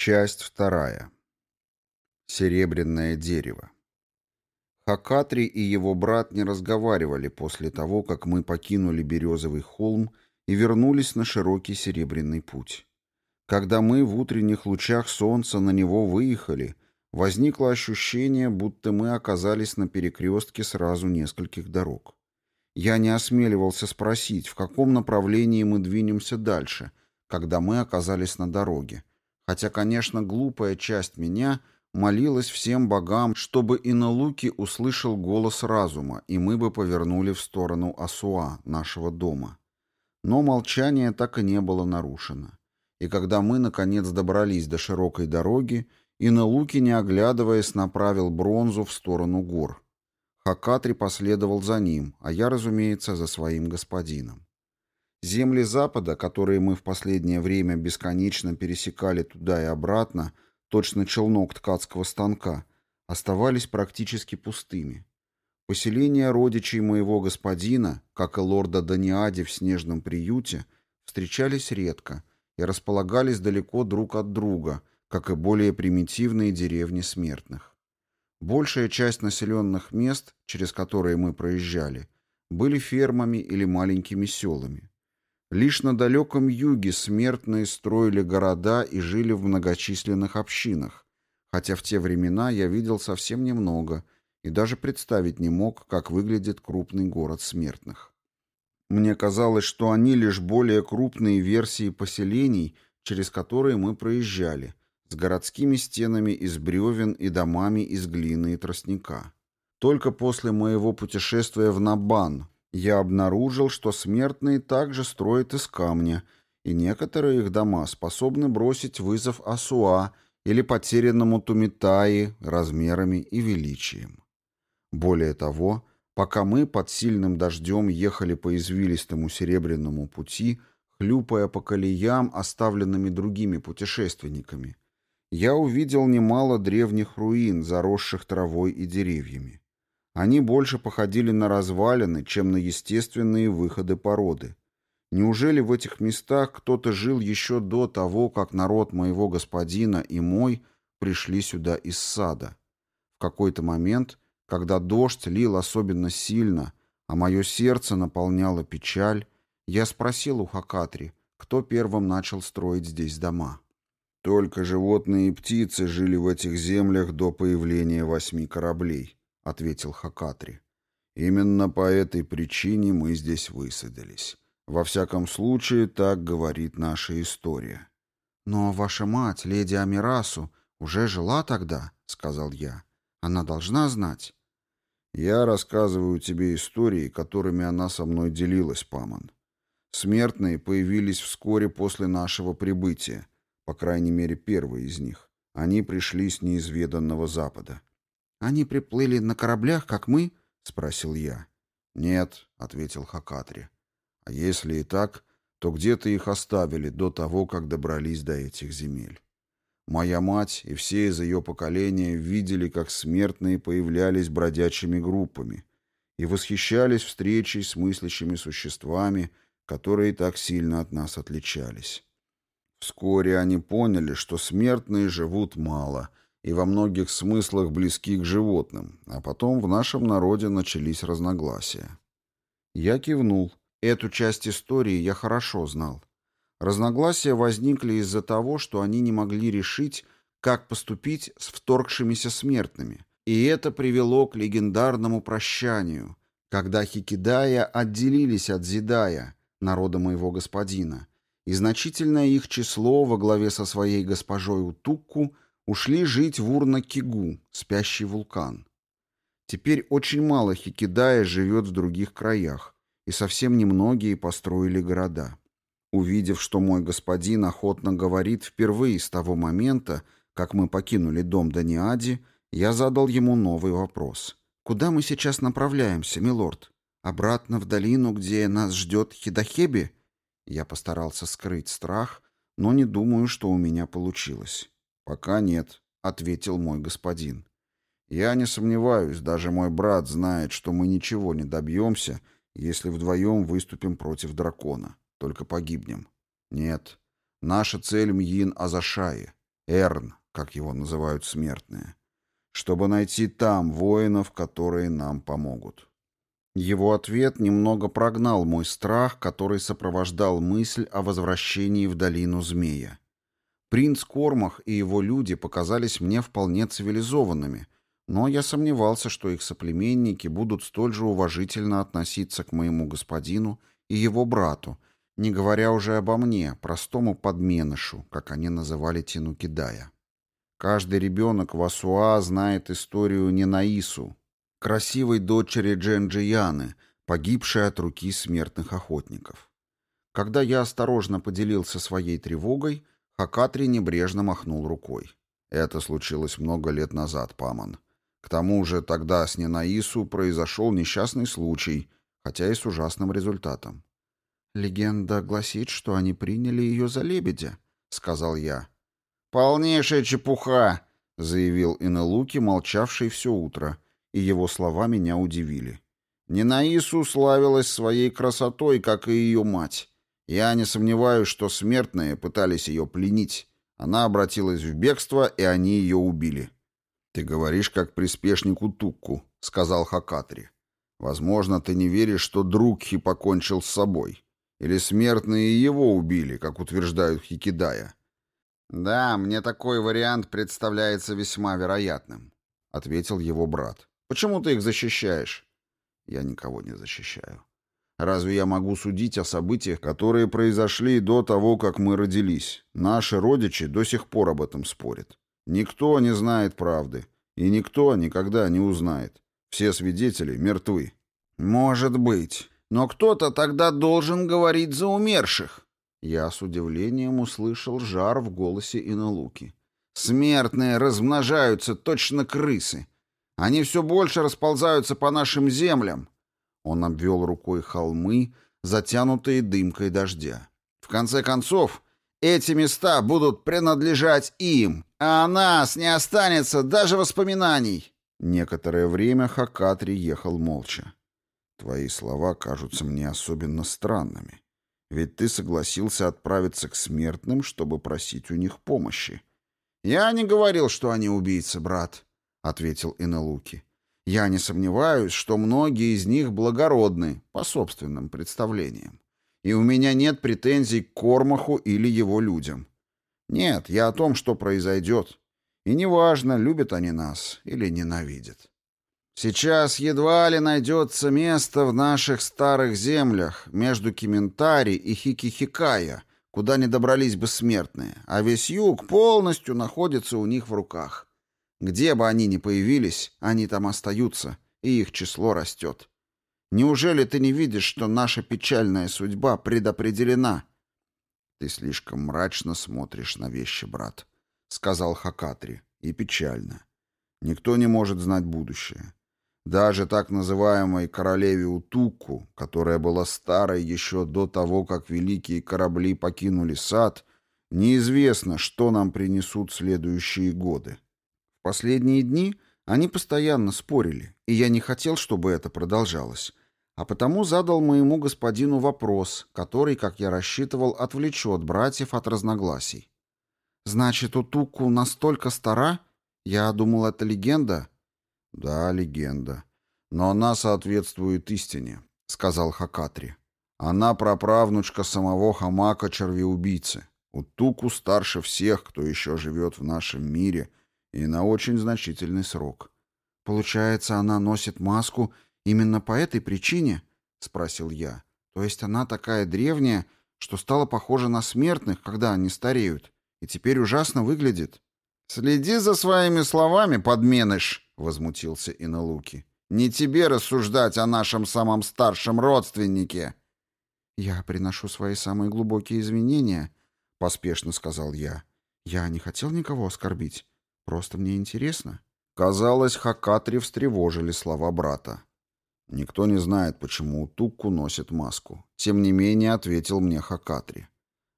Часть вторая. Серебряное дерево. Хакатри и его брат не разговаривали после того, как мы покинули Березовый холм и вернулись на широкий серебряный путь. Когда мы в утренних лучах солнца на него выехали, возникло ощущение, будто мы оказались на перекрестке сразу нескольких дорог. Я не осмеливался спросить, в каком направлении мы двинемся дальше, когда мы оказались на дороге Хотя, конечно, глупая часть меня молилась всем богам, чтобы и на луке услышал голос разума, и мы бы повернули в сторону Асуа, нашего дома. Но молчание так и не было нарушено. И когда мы, наконец, добрались до широкой дороги, и на луке, не оглядываясь, направил бронзу в сторону гор. Хакатри последовал за ним, а я, разумеется, за своим господином. Земли Запада, которые мы в последнее время бесконечно пересекали туда и обратно, точно челнок ткацкого станка, оставались практически пустыми. Поселения родичей моего господина, как и лорда Даниади в снежном приюте, встречались редко и располагались далеко друг от друга, как и более примитивные деревни смертных. Большая часть населенных мест, через которые мы проезжали, были фермами или маленькими селами. Лишь на далеком юге смертные строили города и жили в многочисленных общинах, хотя в те времена я видел совсем немного и даже представить не мог, как выглядит крупный город смертных. Мне казалось, что они лишь более крупные версии поселений, через которые мы проезжали, с городскими стенами из бревен и домами из глины и тростника. Только после моего путешествия в Набан, я обнаружил, что смертные также строят из камня, и некоторые их дома способны бросить вызов Асуа или потерянному Тумитаи размерами и величием. Более того, пока мы под сильным дождем ехали по извилистому серебряному пути, хлюпая по колеям, оставленными другими путешественниками, я увидел немало древних руин, заросших травой и деревьями. Они больше походили на развалины, чем на естественные выходы породы. Неужели в этих местах кто-то жил еще до того, как народ моего господина и мой пришли сюда из сада? В какой-то момент, когда дождь лил особенно сильно, а мое сердце наполняло печаль, я спросил у Хакатри, кто первым начал строить здесь дома. Только животные и птицы жили в этих землях до появления восьми кораблей ответил Хакатри. Именно по этой причине мы здесь высадились. Во всяком случае, так говорит наша история. Но ваша мать, леди Амирасу, уже жила тогда, сказал я. Она должна знать. Я рассказываю тебе истории, которыми она со мной делилась, Паман. Смертные появились вскоре после нашего прибытия, по крайней мере, первые из них. Они пришли с неизведанного запада. «Они приплыли на кораблях, как мы?» — спросил я. «Нет», — ответил Хакатри. «А если и так, то где-то их оставили до того, как добрались до этих земель. Моя мать и все из ее поколения видели, как смертные появлялись бродячими группами и восхищались встречей с мыслящими существами, которые так сильно от нас отличались. Вскоре они поняли, что смертные живут мало — и во многих смыслах близки к животным, а потом в нашем народе начались разногласия. Я кивнул. Эту часть истории я хорошо знал. Разногласия возникли из-за того, что они не могли решить, как поступить с вторгшимися смертными. И это привело к легендарному прощанию, когда Хикидая отделились от Зидая, народа моего господина, и значительное их число во главе со своей госпожой Утукку – ушли жить в Урна-Кигу, спящий вулкан. Теперь очень мало хикидая живет в других краях, и совсем немногие построили города. Увидев, что мой господин охотно говорит впервые с того момента, как мы покинули дом Даниади, я задал ему новый вопрос. «Куда мы сейчас направляемся, милорд? Обратно в долину, где нас ждет Хидахеби?» Я постарался скрыть страх, но не думаю, что у меня получилось. «Пока нет», — ответил мой господин. «Я не сомневаюсь, даже мой брат знает, что мы ничего не добьемся, если вдвоем выступим против дракона, только погибнем. Нет, наша цель Мьин Азашаи. Эрн, как его называют смертные, чтобы найти там воинов, которые нам помогут. Его ответ немного прогнал мой страх, который сопровождал мысль о возвращении в долину змея. Принц Кормах и его люди показались мне вполне цивилизованными, но я сомневался, что их соплеменники будут столь же уважительно относиться к моему господину и его брату, не говоря уже обо мне, простому подменышу, как они называли Тинукидая. Каждый ребенок в Асуа знает историю Ненаису, красивой дочери Дженджияны, погибшей от руки смертных охотников. Когда я осторожно поделился своей тревогой, Хакатри небрежно махнул рукой. Это случилось много лет назад, Паман. К тому же тогда с Ненаису произошел несчастный случай, хотя и с ужасным результатом. «Легенда гласит, что они приняли ее за лебедя», — сказал я. «Полнейшая чепуха», — заявил Инелуки, молчавший все утро, и его слова меня удивили. Ненаису славилась своей красотой, как и ее мать. Я не сомневаюсь, что смертные пытались ее пленить. Она обратилась в бегство, и они ее убили. «Ты говоришь, как приспешнику Тукку», — сказал Хакатри. «Возможно, ты не веришь, что Друкхи покончил с собой. Или смертные его убили, как утверждают Хикидая». «Да, мне такой вариант представляется весьма вероятным», — ответил его брат. Почему ты их защищаешь? Я никого не защищаю. Разве я могу судить о событиях, которые произошли до того, как мы родились? Наши родичи до сих пор об этом спорят. Никто не знает правды, и никто никогда не узнает. Все свидетели мертвы. Может быть, но кто-то тогда должен говорить за умерших. Я с удивлением услышал жар в голосе Иналуки. Смертные размножаются точно крысы. Они все больше расползаются по нашим землям. Он обвел рукой холмы, затянутые дымкой дождя. В конце концов, эти места будут принадлежать им, а о нас не останется даже воспоминаний. Некоторое время Хакатри ехал молча. Твои слова кажутся мне особенно странными. Ведь ты согласился отправиться к смертным, чтобы просить у них помощи. Я не говорил, что они убийцы, брат. — ответил Инелуки. «Я не сомневаюсь, что многие из них благородны, по собственным представлениям. И у меня нет претензий к Кормаху или его людям. Нет, я о том, что произойдет. И неважно, любят они нас или ненавидят. Сейчас едва ли найдется место в наших старых землях между Киментари и Хикихикая, куда не добрались бы смертные, а весь юг полностью находится у них в руках. Где бы они ни появились, они там остаются, и их число растет. Неужели ты не видишь, что наша печальная судьба предопределена? Ты слишком мрачно смотришь на вещи, брат, сказал Хакатри, и печально. Никто не может знать будущее. Даже так называемой королеве Утуку, которая была старой еще до того, как великие корабли покинули сад, неизвестно, что нам принесут следующие годы. Последние дни они постоянно спорили, и я не хотел, чтобы это продолжалось, а потому задал моему господину вопрос, который, как я рассчитывал, отвлечет братьев от разногласий. «Значит, Утуку настолько стара? Я думал, это легенда?» «Да, легенда. Но она соответствует истине», — сказал Хакатри. «Она праправнучка самого Хамака-червеубийцы. Утуку старше всех, кто еще живет в нашем мире и на очень значительный срок. Получается, она носит маску именно по этой причине? спросил я. То есть она такая древняя, что стала похожа на смертных, когда они стареют, и теперь ужасно выглядит. Следи за своими словами, подменыш, возмутился Иналуки. Не тебе рассуждать о нашем самом старшем родственнике. Я приношу свои самые глубокие извинения, поспешно сказал я. Я не хотел никого оскорбить. Просто мне интересно». Казалось, Хакатри встревожили слова брата. «Никто не знает, почему Тукку носит маску. Тем не менее, ответил мне Хакатри.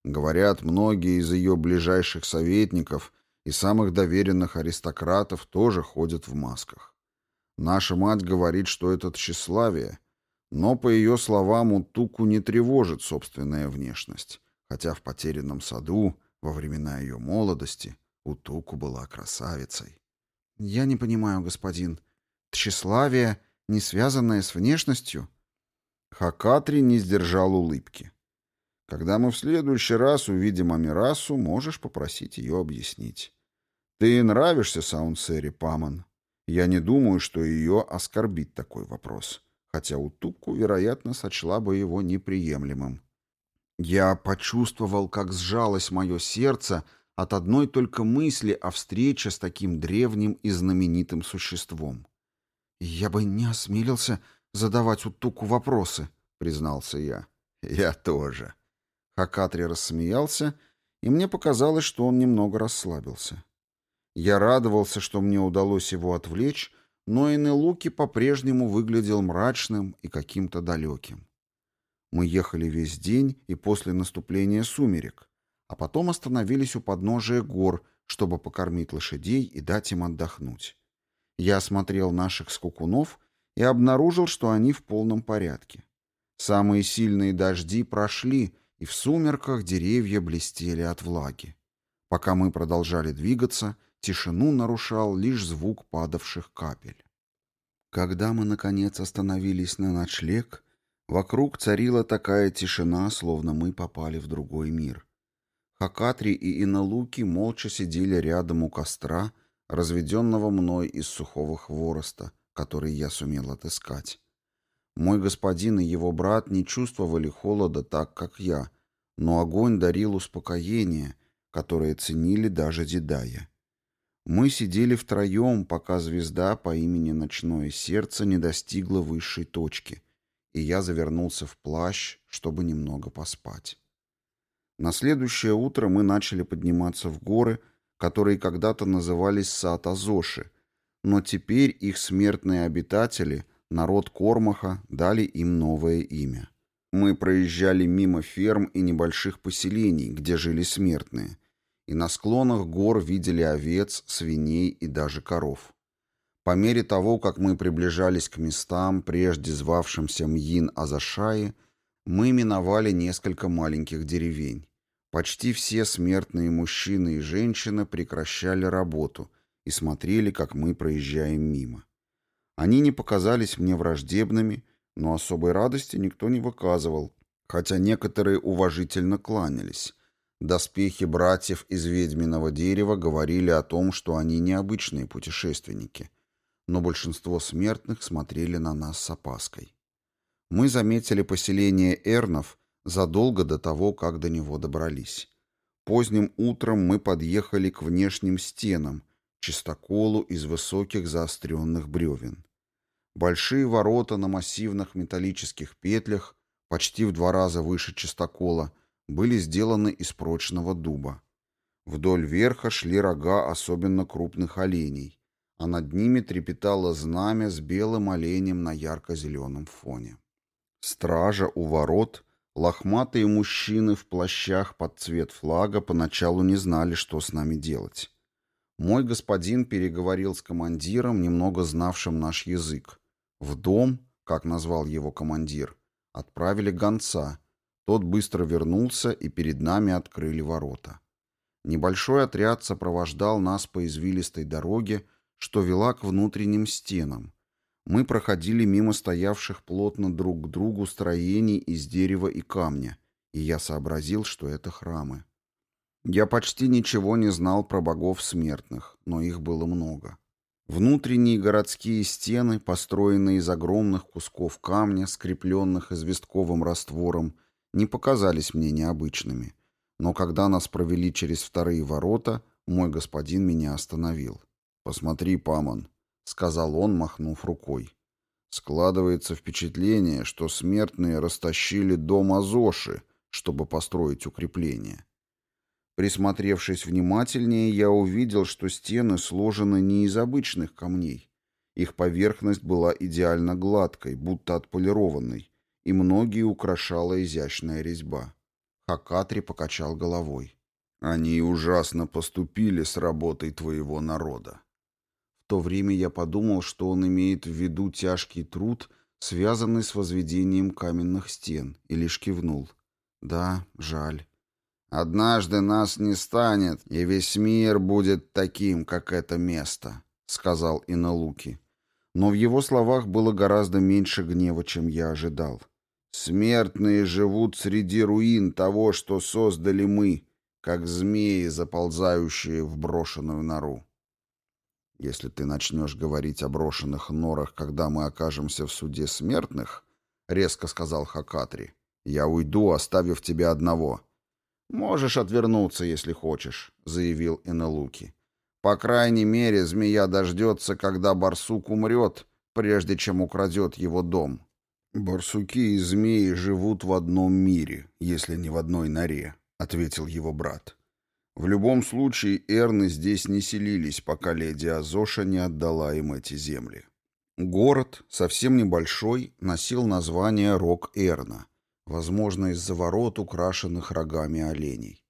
Говорят, многие из ее ближайших советников и самых доверенных аристократов тоже ходят в масках. Наша мать говорит, что это тщеславие, но, по ее словам, у Туку не тревожит собственная внешность, хотя в потерянном саду, во времена ее молодости, Утуку была красавицей. «Я не понимаю, господин. Тщеславие, не связанное с внешностью?» Хакатри не сдержал улыбки. «Когда мы в следующий раз увидим Амирасу, можешь попросить ее объяснить. Ты нравишься Саунсери, Паман. Я не думаю, что ее оскорбит такой вопрос, хотя Утуку, вероятно, сочла бы его неприемлемым». Я почувствовал, как сжалось мое сердце от одной только мысли о встрече с таким древним и знаменитым существом. «Я бы не осмелился задавать Утуку вопросы», — признался я. «Я тоже». Хакатри рассмеялся, и мне показалось, что он немного расслабился. Я радовался, что мне удалось его отвлечь, но Инелуки по-прежнему выглядел мрачным и каким-то далеким. Мы ехали весь день и после наступления сумерек, а потом остановились у подножия гор, чтобы покормить лошадей и дать им отдохнуть. Я осмотрел наших скукунов и обнаружил, что они в полном порядке. Самые сильные дожди прошли, и в сумерках деревья блестели от влаги. Пока мы продолжали двигаться, тишину нарушал лишь звук падавших капель. Когда мы, наконец, остановились на ночлег, Вокруг царила такая тишина, словно мы попали в другой мир. Хакатри и Иналуки молча сидели рядом у костра, разведенного мной из сухого хвороста, который я сумел отыскать. Мой господин и его брат не чувствовали холода так, как я, но огонь дарил успокоение, которое ценили даже дедая. Мы сидели втроем, пока звезда по имени Ночное Сердце не достигла высшей точки — и я завернулся в плащ, чтобы немного поспать. На следующее утро мы начали подниматься в горы, которые когда-то назывались Саатазоши, но теперь их смертные обитатели, народ Кормаха, дали им новое имя. Мы проезжали мимо ферм и небольших поселений, где жили смертные, и на склонах гор видели овец, свиней и даже коров. По мере того, как мы приближались к местам, прежде звавшимся Мьин-Азашаи, мы миновали несколько маленьких деревень. Почти все смертные мужчины и женщины прекращали работу и смотрели, как мы проезжаем мимо. Они не показались мне враждебными, но особой радости никто не выказывал, хотя некоторые уважительно кланялись. Доспехи братьев из ведьминого дерева говорили о том, что они необычные путешественники — но большинство смертных смотрели на нас с опаской. Мы заметили поселение Эрнов задолго до того, как до него добрались. Поздним утром мы подъехали к внешним стенам, чистоколу из высоких заостренных бревен. Большие ворота на массивных металлических петлях, почти в два раза выше чистокола, были сделаны из прочного дуба. Вдоль верха шли рога особенно крупных оленей, а над ними трепетало знамя с белым оленем на ярко-зеленом фоне. Стража у ворот, лохматые мужчины в плащах под цвет флага поначалу не знали, что с нами делать. Мой господин переговорил с командиром, немного знавшим наш язык. В дом, как назвал его командир, отправили гонца. Тот быстро вернулся, и перед нами открыли ворота. Небольшой отряд сопровождал нас по извилистой дороге, что вела к внутренним стенам. Мы проходили мимо стоявших плотно друг к другу строений из дерева и камня, и я сообразил, что это храмы. Я почти ничего не знал про богов смертных, но их было много. Внутренние городские стены, построенные из огромных кусков камня, скрепленных известковым раствором, не показались мне необычными. Но когда нас провели через вторые ворота, мой господин меня остановил. «Посмотри, Памон», — сказал он, махнув рукой. «Складывается впечатление, что смертные растащили дом Азоши, чтобы построить укрепление». Присмотревшись внимательнее, я увидел, что стены сложены не из обычных камней. Их поверхность была идеально гладкой, будто отполированной, и многие украшала изящная резьба. Хакатри покачал головой. «Они ужасно поступили с работой твоего народа то время я подумал, что он имеет в виду тяжкий труд, связанный с возведением каменных стен, и лишь кивнул. Да, жаль. «Однажды нас не станет, и весь мир будет таким, как это место», — сказал Иналуки. Но в его словах было гораздо меньше гнева, чем я ожидал. «Смертные живут среди руин того, что создали мы, как змеи, заползающие в брошенную нору. Если ты начнешь говорить о брошенных норах, когда мы окажемся в суде смертных, — резко сказал Хакатри, — я уйду, оставив тебя одного. Можешь отвернуться, если хочешь, — заявил Энелуки. По крайней мере, змея дождется, когда барсук умрет, прежде чем украдет его дом. Барсуки и змеи живут в одном мире, если не в одной норе, — ответил его брат. В любом случае, эрны здесь не селились, пока леди Азоша не отдала им эти земли. Город, совсем небольшой, носил название Рок-Эрна, возможно, из-за ворот, украшенных рогами оленей.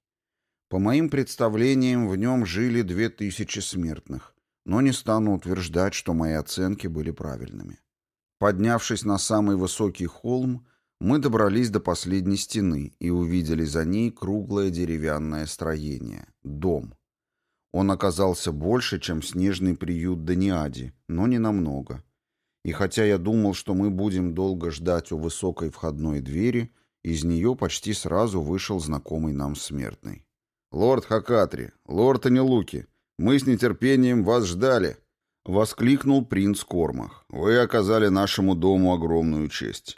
По моим представлениям, в нем жили две тысячи смертных, но не стану утверждать, что мои оценки были правильными. Поднявшись на самый высокий холм, мы добрались до последней стены и увидели за ней круглое деревянное строение — дом. Он оказался больше, чем снежный приют Даниади, но не намного. И хотя я думал, что мы будем долго ждать у высокой входной двери, из нее почти сразу вышел знакомый нам смертный. «Лорд Хакатри, лорд Анилуки, мы с нетерпением вас ждали!» — воскликнул принц Кормах. «Вы оказали нашему дому огромную честь.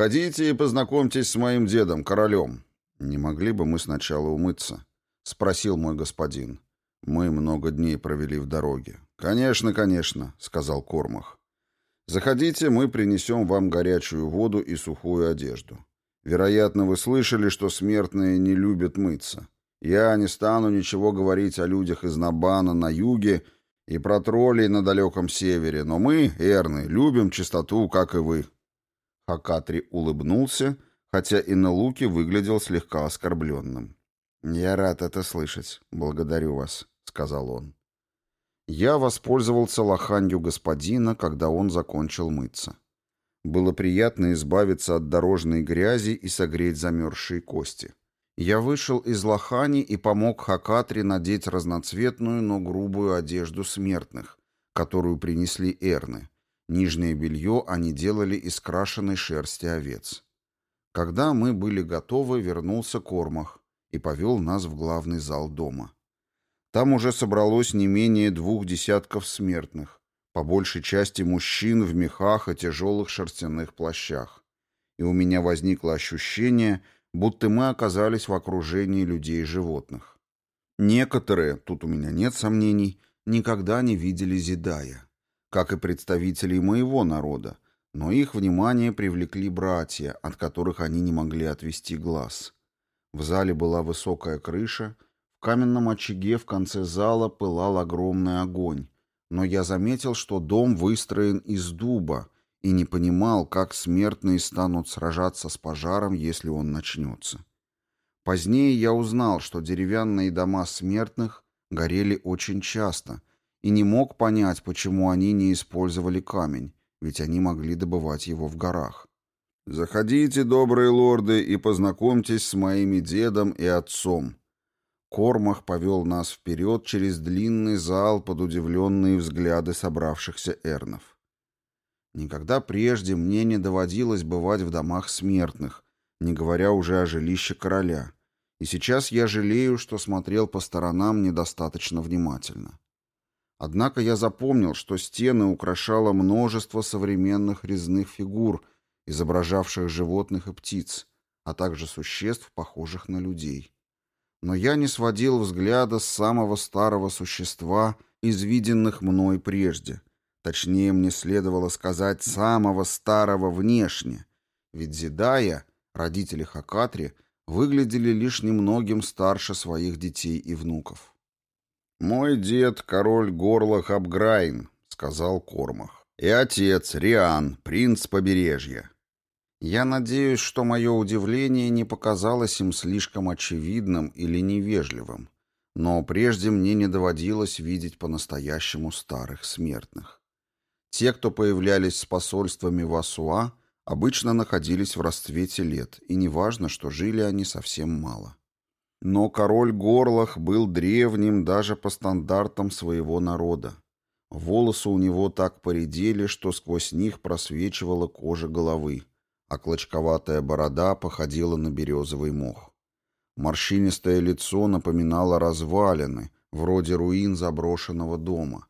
«Ходите и познакомьтесь с моим дедом, королем». «Не могли бы мы сначала умыться?» — спросил мой господин. «Мы много дней провели в дороге». «Конечно, конечно», — сказал Кормах. «Заходите, мы принесем вам горячую воду и сухую одежду. Вероятно, вы слышали, что смертные не любят мыться. Я не стану ничего говорить о людях из Набана на юге и про троллей на далеком севере, но мы, эрны, любим чистоту, как и вы». Хакатри улыбнулся, хотя и на луке выглядел слегка оскорбленным. «Я рад это слышать. Благодарю вас», — сказал он. Я воспользовался лоханью господина, когда он закончил мыться. Было приятно избавиться от дорожной грязи и согреть замерзшие кости. Я вышел из лохани и помог Хакатри надеть разноцветную, но грубую одежду смертных, которую принесли эрны, Нижнее белье они делали из крашеной шерсти овец. Когда мы были готовы, вернулся Кормах и повел нас в главный зал дома. Там уже собралось не менее двух десятков смертных, по большей части мужчин в мехах и тяжелых шерстяных плащах. И у меня возникло ощущение, будто мы оказались в окружении людей и животных. Некоторые, тут у меня нет сомнений, никогда не видели Зидая как и представителей моего народа, но их внимание привлекли братья, от которых они не могли отвести глаз. В зале была высокая крыша, в каменном очаге в конце зала пылал огромный огонь, но я заметил, что дом выстроен из дуба, и не понимал, как смертные станут сражаться с пожаром, если он начнется. Позднее я узнал, что деревянные дома смертных горели очень часто, и не мог понять, почему они не использовали камень, ведь они могли добывать его в горах. «Заходите, добрые лорды, и познакомьтесь с моими дедом и отцом». Кормах повел нас вперед через длинный зал под удивленные взгляды собравшихся эрнов. Никогда прежде мне не доводилось бывать в домах смертных, не говоря уже о жилище короля, и сейчас я жалею, что смотрел по сторонам недостаточно внимательно. Однако я запомнил, что стены украшало множество современных резных фигур, изображавших животных и птиц, а также существ, похожих на людей. Но я не сводил взгляда с самого старого существа из виденных мной прежде. Точнее, мне следовало сказать самого старого внешне, ведь Зидая, родители Хакатри, выглядели лишь немногим старше своих детей и внуков. «Мой дед — король горла Хабграйн», — сказал Кормах. «И отец, Риан, принц побережья». Я надеюсь, что мое удивление не показалось им слишком очевидным или невежливым, но прежде мне не доводилось видеть по-настоящему старых смертных. Те, кто появлялись с посольствами в Асуа, обычно находились в расцвете лет, и неважно, что жили они совсем мало. Но король Горлах был древним даже по стандартам своего народа. Волосы у него так поредели, что сквозь них просвечивала кожа головы, а клочковатая борода походила на березовый мох. Морщинистое лицо напоминало развалины, вроде руин заброшенного дома.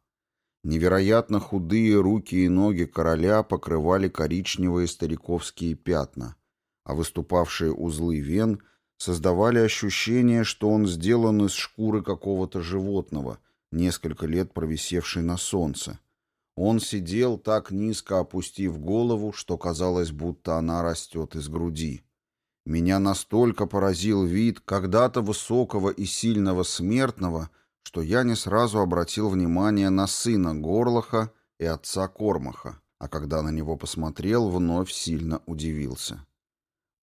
Невероятно худые руки и ноги короля покрывали коричневые стариковские пятна, а выступавшие узлы вен создавали ощущение, что он сделан из шкуры какого-то животного, несколько лет провисевшей на солнце. Он сидел так низко опустив голову, что казалось, будто она растет из груди. Меня настолько поразил вид когда-то высокого и сильного смертного, что я не сразу обратил внимание на сына Горлаха и отца Кормаха, а когда на него посмотрел, вновь сильно удивился.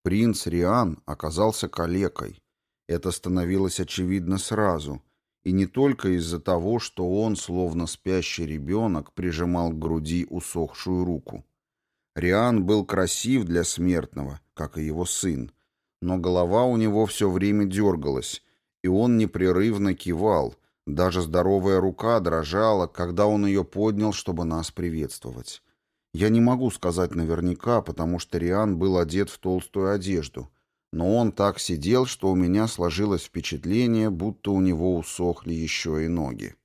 Принц Риан оказался калекой. Это становилось очевидно сразу, и не только из-за того, что он, словно спящий ребенок, прижимал к груди усохшую руку. Риан был красив для смертного, как и его сын, но голова у него все время дергалась, и он непрерывно кивал, даже здоровая рука дрожала, когда он ее поднял, чтобы нас приветствовать. Я не могу сказать наверняка, потому что Риан был одет в толстую одежду, но он так сидел, что у меня сложилось впечатление, будто у него усохли еще и ноги.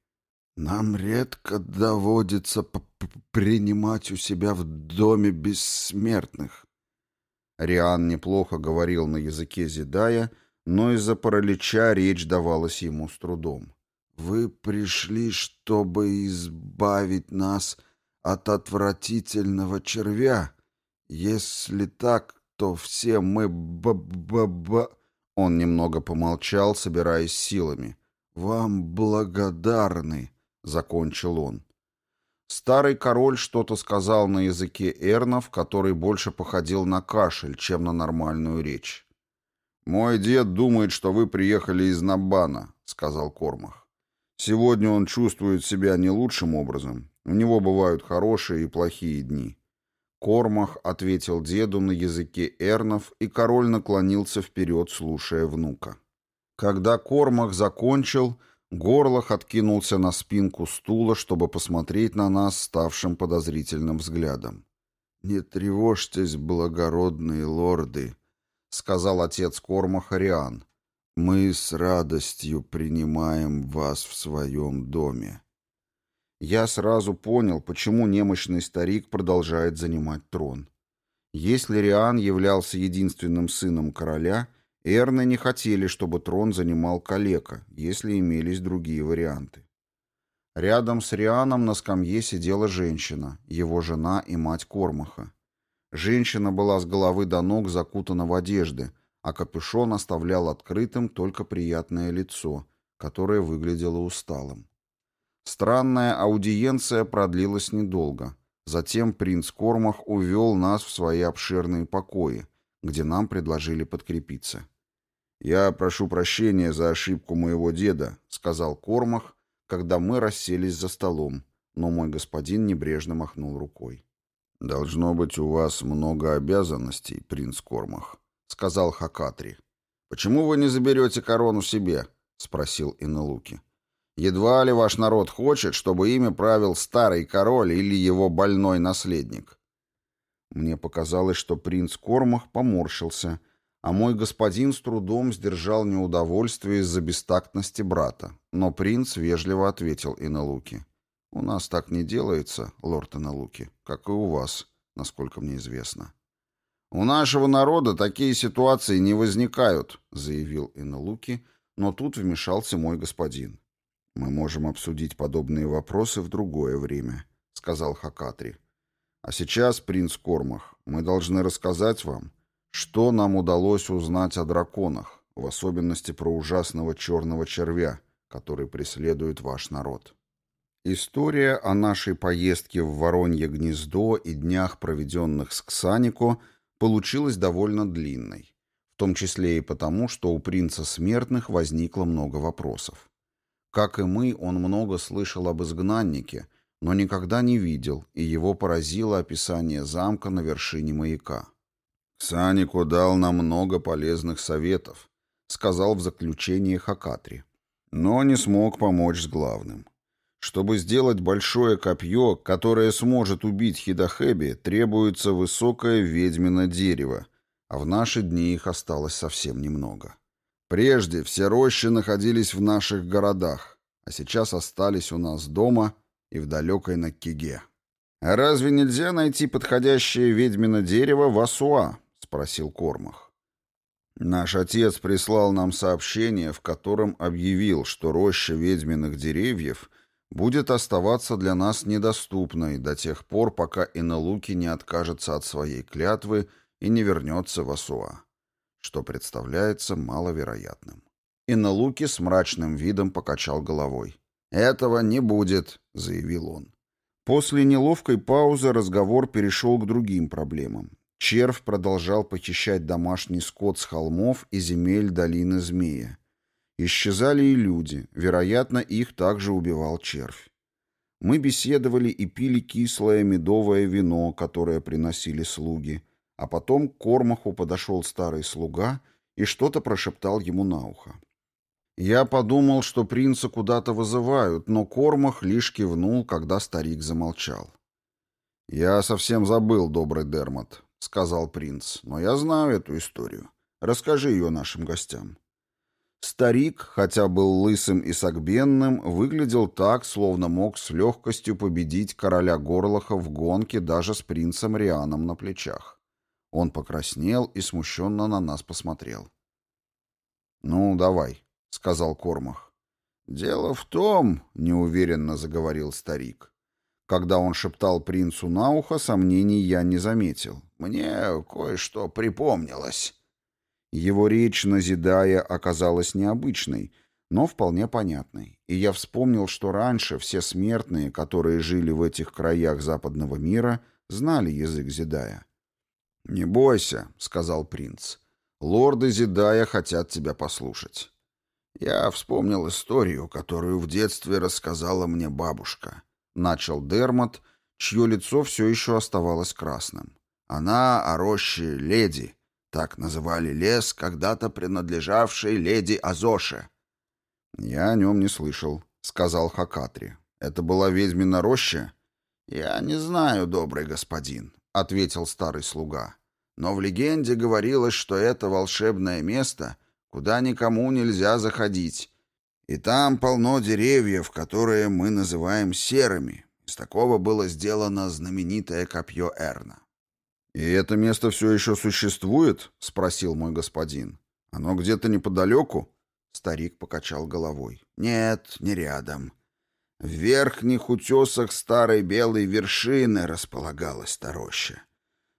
«Нам редко доводится принимать у себя в доме бессмертных». Риан неплохо говорил на языке Зидая, но из-за паралича речь давалась ему с трудом. «Вы пришли, чтобы избавить нас от отвратительного червя. Если так, то все мы б-б-б...» Он немного помолчал, собираясь силами. «Вам благодарны», — закончил он. Старый король что-то сказал на языке эрнов, который больше походил на кашель, чем на нормальную речь. «Мой дед думает, что вы приехали из Набана», — сказал Кормах. «Сегодня он чувствует себя не лучшим образом. У него бывают хорошие и плохие дни. Кормах ответил деду на языке эрнов, и король наклонился вперед, слушая внука. Когда Кормах закончил, Горлах откинулся на спинку стула, чтобы посмотреть на нас ставшим подозрительным взглядом. «Не тревожьтесь, благородные лорды», — сказал отец Кормаха Риан. «Мы с радостью принимаем вас в своем доме. Я сразу понял, почему немощный старик продолжает занимать трон. Если Риан являлся единственным сыном короля, Эрны не хотели, чтобы трон занимал калека, если имелись другие варианты. Рядом с Рианом на скамье сидела женщина, его жена и мать Кормаха. Женщина была с головы до ног закутана в одежды, а капюшон оставлял открытым только приятное лицо, которое выглядело усталым. Странная аудиенция продлилась недолго. Затем принц Кормах увел нас в свои обширные покои, где нам предложили подкрепиться. «Я прошу прощения за ошибку моего деда», — сказал Кормах, когда мы расселись за столом, но мой господин небрежно махнул рукой. «Должно быть у вас много обязанностей, принц Кормах», — сказал Хакатри. «Почему вы не заберете корону себе?» — спросил Инелуки. Едва ли ваш народ хочет, чтобы ими правил старый король или его больной наследник. Мне показалось, что принц Кормах поморщился, а мой господин с трудом сдержал неудовольствие из-за бестактности брата. Но принц вежливо ответил Иналуки. «У нас так не делается, лорд Иналуки, как и у вас, насколько мне известно». «У нашего народа такие ситуации не возникают», — заявил Иналуки, но тут вмешался мой господин. «Мы можем обсудить подобные вопросы в другое время», — сказал Хакатри. «А сейчас, принц Кормах, мы должны рассказать вам, что нам удалось узнать о драконах, в особенности про ужасного черного червя, который преследует ваш народ». История о нашей поездке в Воронье гнездо и днях, проведенных с Ксанико, получилась довольно длинной, в том числе и потому, что у принца смертных возникло много вопросов. Как и мы, он много слышал об изгнаннике, но никогда не видел, и его поразило описание замка на вершине маяка. «Ксанику дал нам много полезных советов», — сказал в заключении Хакатри. Но не смог помочь с главным. Чтобы сделать большое копье, которое сможет убить Хидахеби, требуется высокое ведьмино дерево, а в наши дни их осталось совсем немного. Прежде все рощи находились в наших городах, а сейчас остались у нас дома и в далекой Наккиге. «А разве нельзя найти подходящее ведьмино дерево в Асуа?» — спросил Кормах. Наш отец прислал нам сообщение, в котором объявил, что роща ведьминых деревьев будет оставаться для нас недоступной до тех пор, пока Инелуки не откажется от своей клятвы и не вернется в Асуа, что представляется маловероятным. Инелуки с мрачным видом покачал головой. «Этого не будет», — заявил он. После неловкой паузы разговор перешел к другим проблемам. Червь продолжал похищать домашний скот с холмов и земель долины Змея. Исчезали и люди, вероятно, их также убивал червь. Мы беседовали и пили кислое медовое вино, которое приносили слуги, а потом к Кормаху подошел старый слуга и что-то прошептал ему на ухо. Я подумал, что принца куда-то вызывают, но Кормах лишь кивнул, когда старик замолчал. «Я совсем забыл, добрый Дермот», — сказал принц, — «но я знаю эту историю. Расскажи ее нашим гостям». Старик, хотя был лысым и согбенным, выглядел так, словно мог с легкостью победить короля Горлоха в гонке даже с принцем Рианом на плечах. Он покраснел и смущенно на нас посмотрел. «Ну, давай», — сказал Кормах. «Дело в том», — неуверенно заговорил старик, когда он шептал принцу на ухо, сомнений я не заметил. «Мне кое-что припомнилось». Его речь, назидая, оказалась необычной, но вполне понятной, и я вспомнил, что раньше все смертные, которые жили в этих краях западного мира, знали язык Зидая. «Не бойся», — сказал принц. «Лорды Зидая хотят тебя послушать». Я вспомнил историю, которую в детстве рассказала мне бабушка. Начал Дермот, чье лицо все еще оставалось красным. Она о роще леди. Так называли лес, когда-то принадлежавший леди Азоше. «Я о нем не слышал», — сказал Хакатри. «Это была ведьмина роща?» «Я не знаю, добрый господин», — ответил старый слуга. «Но в легенде говорилось, что это волшебное место, куда никому нельзя заходить, и там полно деревьев, которые мы называем серыми. Из такого было сделано знаменитое копье Эрна. «И это место все еще существует?» — спросил мой господин. «Оно где-то неподалеку?» Старик покачал головой. «Нет, не рядом. В верхних утесах старой белой вершины располагалась та роща.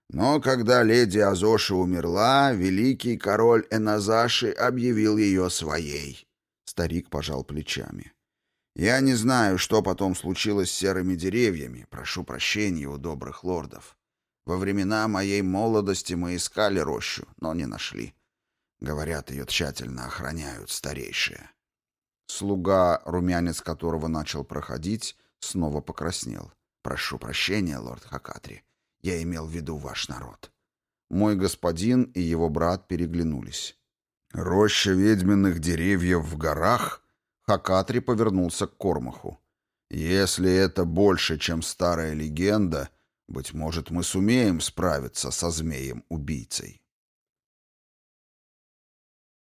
Но когда леди Азоши умерла, великий король Эназаши объявил ее своей. Старик пожал плечами. «Я не знаю, что потом случилось с серыми деревьями. Прошу прощения у добрых лордов. Во времена моей молодости мы искали рощу, но не нашли. Говорят, ее тщательно охраняют старейшие». Слуга, румянец которого начал проходить, снова покраснел. «Прошу прощения, лорд Хакатри. Я имел в виду ваш народ». Мой господин и его брат переглянулись. Роща ведьминых деревьев в горах? Хакатри повернулся к Кормаху. Если это больше, чем старая легенда, быть может, мы сумеем справиться со змеем-убийцей.